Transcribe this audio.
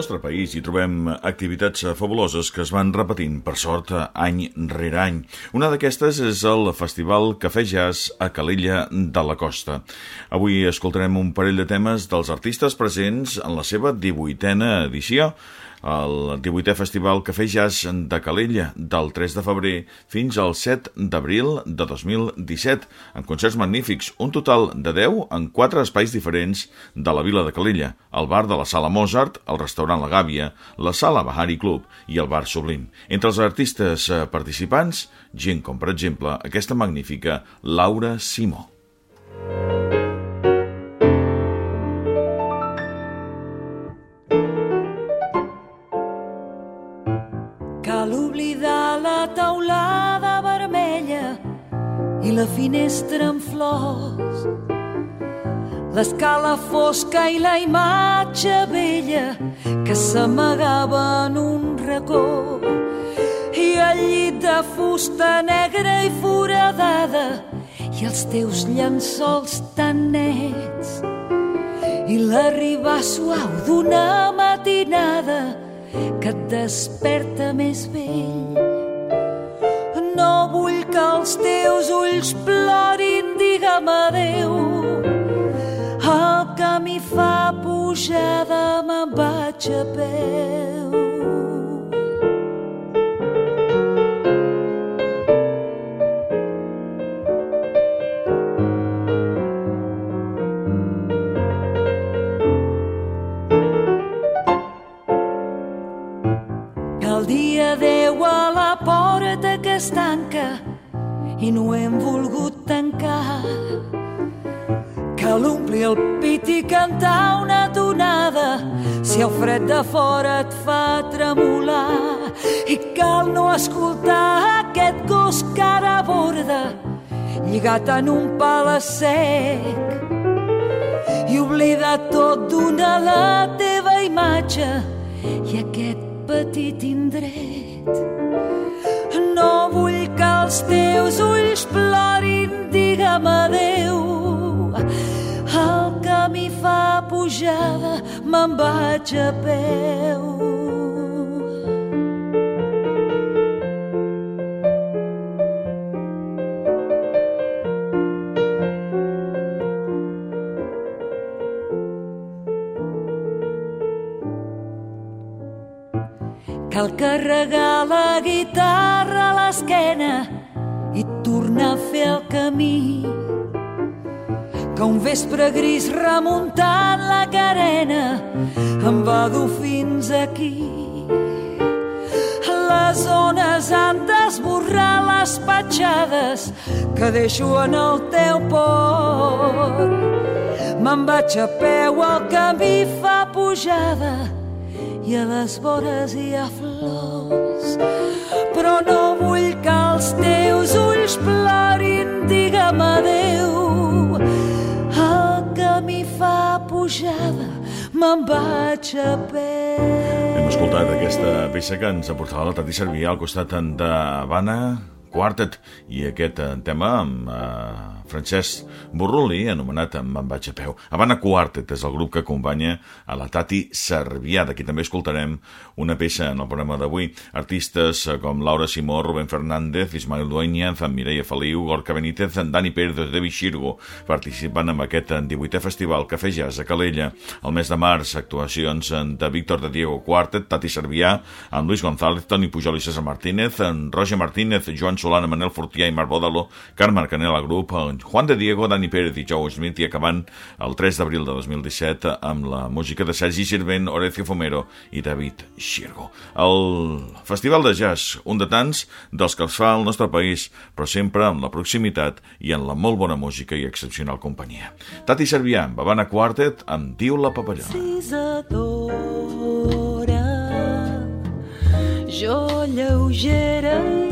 nostre país hi trobem activitats fabuloses que es van repetint, per sort, any rere any. Una d'aquestes és el Festival Cafè Jazz a Calella de la Costa. Avui escoltarem un parell de temes dels artistes presents en la seva 18a edició, el 18è Festival Cafè Jazz de Calella, del 3 de febrer fins al 7 d'abril de 2017, amb concerts magnífics, un total de 10 en 4 espais diferents de la vila de Calella, el bar de la Sala Mozart, el restaurant La Gàbia, la Sala Bahari Club i el bar Sublim. Entre els artistes eh, participants, gent com, per exemple, aquesta magnífica Laura Simó. I la finestra en flors. L'escala fosca i la imatge vella que s'amagava en un racó. I el llit de fusta negra i foradada i els teus llençols tan nets. I l'arribar suau d'una matinada que et desperta més vell no vull que els teus ulls plorin, digue'm adeu. El m'hi fa pujada me'n vaig a peu. Que es tanca i no hem volgut tancar. Cal omplir el pit i cantar una tonada si el fred de fora et fa tremolar. I cal no escoltar aquest gos que ara borda lligat en un pal sec i oblidar tot d'una la teva imatge i aquest petit indret. No vull que els teus ulls plorin, digue'm adeu. El m'hi fa pujada me'n vaig a peu. Cal carregar la guitarra l'esquena i tornar a fer el camí. Que un vespre gris remuntant la carena em va dur fins aquí. Les ones han d'esborrar les petjades que deixo en el teu port. Me'n vaig a peu, el camí fa pujada, i a les vores hi ha flors. Però no vull que els teus ulls plorin, digue'm adeu. El que m'hi fa pujada, me'n vaig a peu. Hem escoltat aquesta peça que ens aportava la Tati Servià al costat d'Havana Quartet i aquest eh, tema amb eh, Francesc Borrulli, anomenat Me'n vaig a peu. Havana Quartet és el grup que acompanya a la Tati Servià, d'aquí també escoltarem una peça en el programa d'avui. Artistes eh, com Laura Simó, Rubén Fernández, Ismael Dueñez, Mireia Feliu, Gorka Benítez, Dani Pérez David Xirgo, participant en aquest 18è Festival Cafè Jazz a Calella. El mes de març, actuacions de Víctor de Diego Quartet, Tati Servià, amb Luis González, Toni Pujol i César Martínez, en Roger Martínez, Joan Solana, Manel Fortià i Marc Bódalo, Carme Canela Grup, Juan de Diego, Dani Pérez i Joe Smith i acabant el 3 d'abril de 2017 amb la música de Sergi Sirvent, Horacio Fomero i David Xirgo. El Festival de Jazz, un de tants dels que es fa al nostre país, però sempre amb la proximitat i en la molt bona música i excepcional companyia. Tati Servià, Babana Quartet, amb Diu la Papallona. Cisadora, jo lleugera